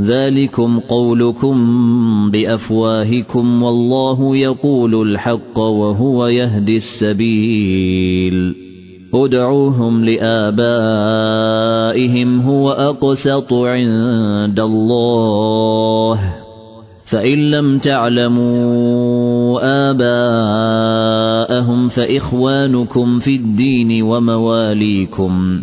ذلكم قولكم بأفواهكم والله يقول الحق وهو يهدي السبيل. ادعوهم لآبائهم هو أقسط عند الله. فإن لم تعلموا آباءهم فإخوانكم في الدين ومواليكم.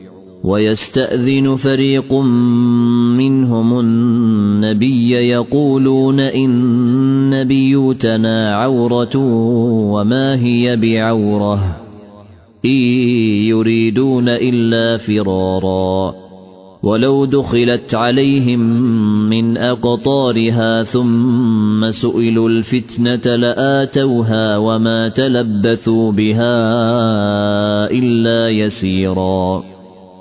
ويستأذن فريق منهم النبي يقولون إن بيوتنا عورة وما هي بعورة إن يريدون إلا فرارا ولو دخلت عليهم من أقطارها ثم سئلوا الفتنة لآتوها وما تلبثوا بها إلا يسيرا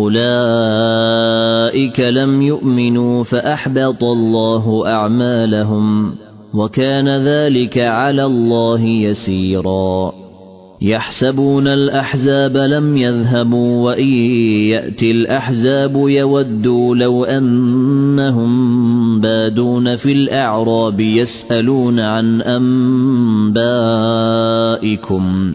أولئك لم يؤمنوا فأحبط الله أعمالهم وكان ذلك على الله يسيرا يحسبون الأحزاب لم يذهبوا وإن يأتي الأحزاب يودوا لو أنهم بادون في الأعراب يسألون عن أنبائكم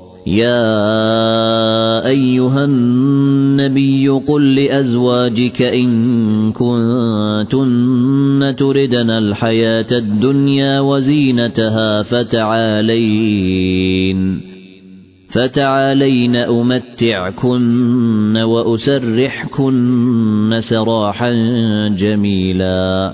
يا أيها النبي قل لأزواجك إن كنتن تردن الحياة الدنيا وزينتها فتعالين فتعالين أمتعكن وأسرحكن سراحا جميلا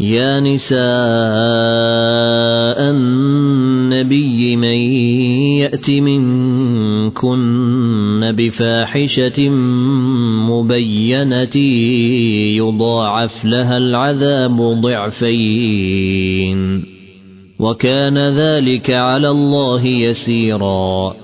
يا نساء النبي من يأت منكن بفاحشة مبينة يضاعف لها العذاب ضعفين. وكان ذلك على الله يسيرا.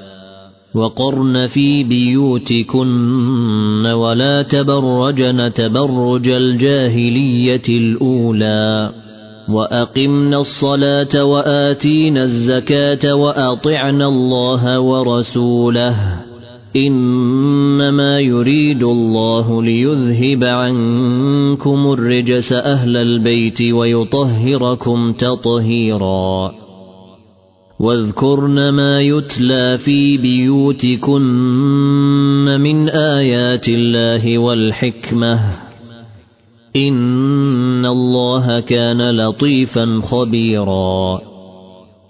وقرن في بيوتكن ولا تبرجن تبرج الجاهلية الأولى وأقمنا الصلاة وآتينا الزكاة وأطعنا الله ورسوله إنما يريد الله ليذهب عنكم الرجس أهل البيت ويطهركم تطهيرا واذكرن ما يتلى في بيوتكن من آيات الله والحكمة. إن الله كان لطيفا خبيرا.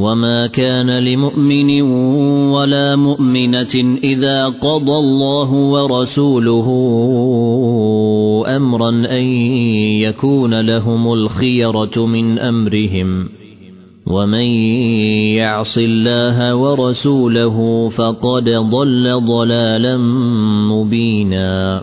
وما كان لمؤمن ولا مؤمنة إذا قضى الله ورسوله أمرا أن يكون لهم الخيرة من أمرهم. ومن يعص الله ورسوله فقد ضل ضلالا مبينا.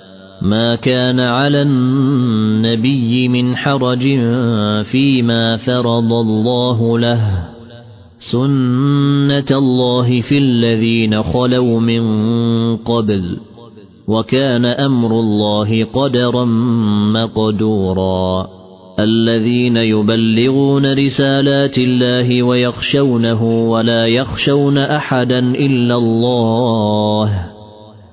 ما كان على النبي من حرج فيما فرض الله له. سنة الله في الذين خلوا من قبل وكان أمر الله قدرا مقدورا. الذين يبلغون رسالات الله ويخشونه ولا يخشون أحدا إلا الله.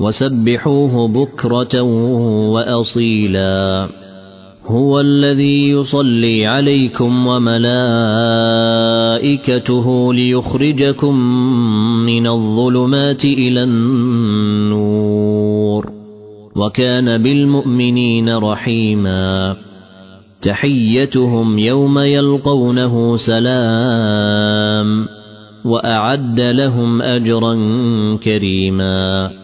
وسبحوه بكرة وأصيلا. هو الذي يصلي عليكم وملائكته ليخرجكم من الظلمات إلى النور. وكان بالمؤمنين رحيما. تحيتهم يوم يلقونه سلام. وأعد لهم أجرا كريما.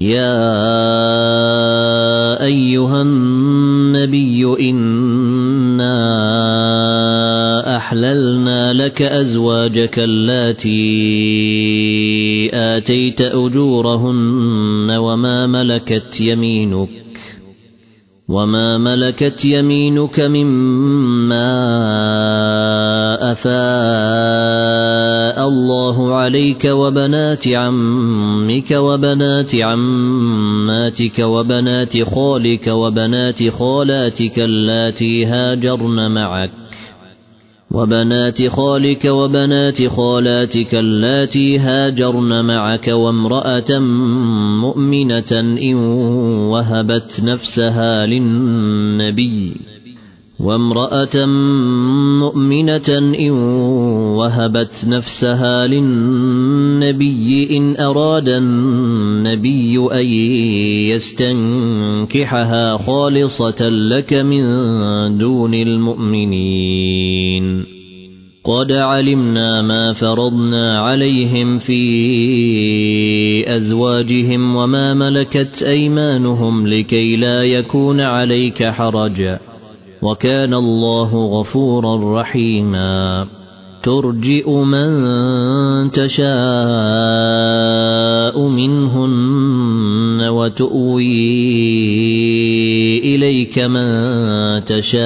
يا أيها النبي إنا أحللنا لك أزواجك اللاتي آتيت أجورهن وما ملكت يمينك وما ملكت يمينك مما افاء الله عليك وبنات عمك وبنات عماتك وبنات خالك وبنات خالاتك اللاتي هاجرن معك وبنات خالك وبنات خالاتك اللاتي هاجرن معك وامرأة مؤمنة إن وهبت نفسها للنبي وامرأة مؤمنة إن وهبت نفسها للنبي إن أراد النبي أن يستنكحها خالصة لك من دون المؤمنين. قد علمنا ما فرضنا عليهم في أزواجهم وما ملكت أيمانهم لكي لا يكون عليك حرج. وكان الله غفورا رحيما. ترجئ من تشاء منهن وتؤوي إليك من تشاء.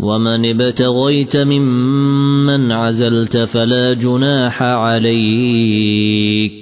ومن ابتغيت ممن عزلت فلا جناح عليك.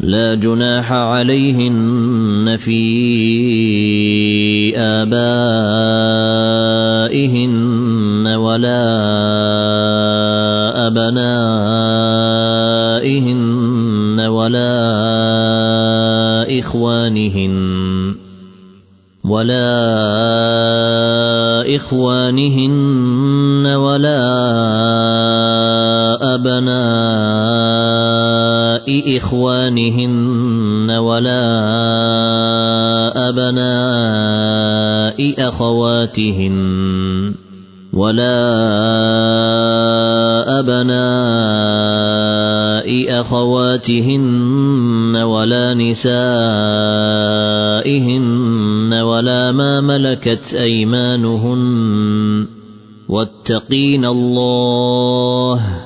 لا جناح عليهن في آبائهن ولا أبنائهن ولا إخوانهن ولا إخوانهن إخوانهن ولا أبناء أخواتهن ولا أبناء أخواتهن ولا نسائهن ولا ما ملكت أيمانهن واتقين الله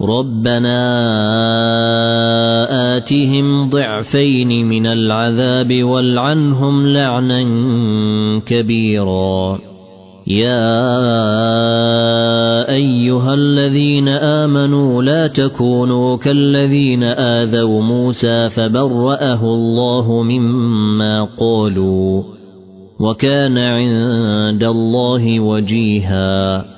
ربنا آتهم ضعفين من العذاب والعنهم لعنا كبيرا يا أيها الذين آمنوا لا تكونوا كالذين آذوا موسى فبرأه الله مما قالوا وكان عند الله وجيها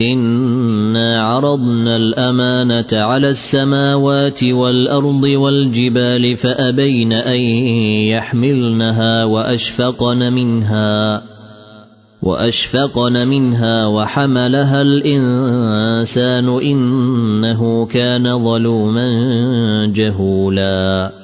إنا عرضنا الأمانة على السماوات والأرض والجبال فأبين أن يحملنها وأشفقن منها وأشفقن منها وحملها الإنسان إنه كان ظلوما جهولا